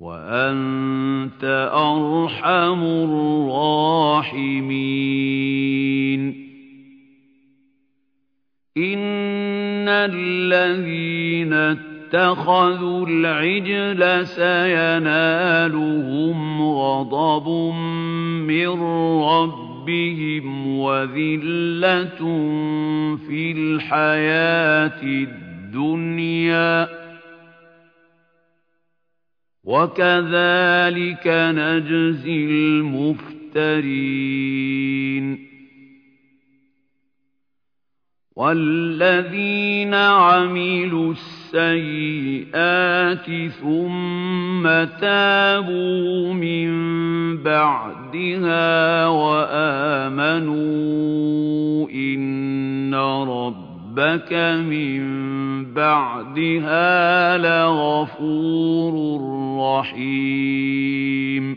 وَأَنتَ أَرْحَمُ الرَّاحِمِينَ. إِنَّ الَّذِينَ اتَّخَذُوا الْعِجْلَ سَيَنَالُهُمْ غَضَبٌ مِّن رَّبِّهِمْ وَذِلَّةٌ فِي الْحَيَاةِ الدُّنْيَا ۚ. وَكَذَٰلِكَ نَجْزِي الْمُفْتَرِينَ وَالَّذِينَ عَمِلُوا السَّيِّئَاتِ ثُمَّ تَابُوا مِن بَعْدِهَا وَآمَنُوا إِنَّ رَبَّكَ مِن بَعْدِهَا لَغَفُورٌ رَّحِيمٌ.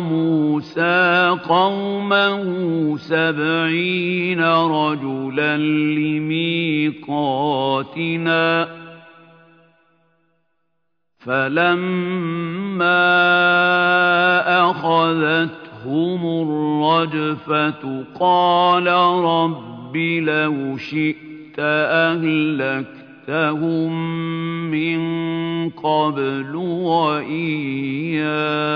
موسى قومه سبعين رجلا لميقاتنا فلما أخذتهم الرجفة قال رب لو شئت أهلكت أَهْلَكْتَهُم مِّن قَبْلُ وَإِيَّايَ ۖ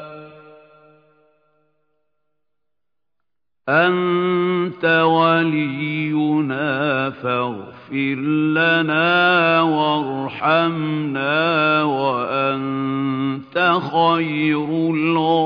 ۖ أَنتَ وَلِيُّنَا فَاغْفِرْ لَنَا وَارْحَمْنَا وَأَنتَ خَيْرُ الْغَافِرِينَ.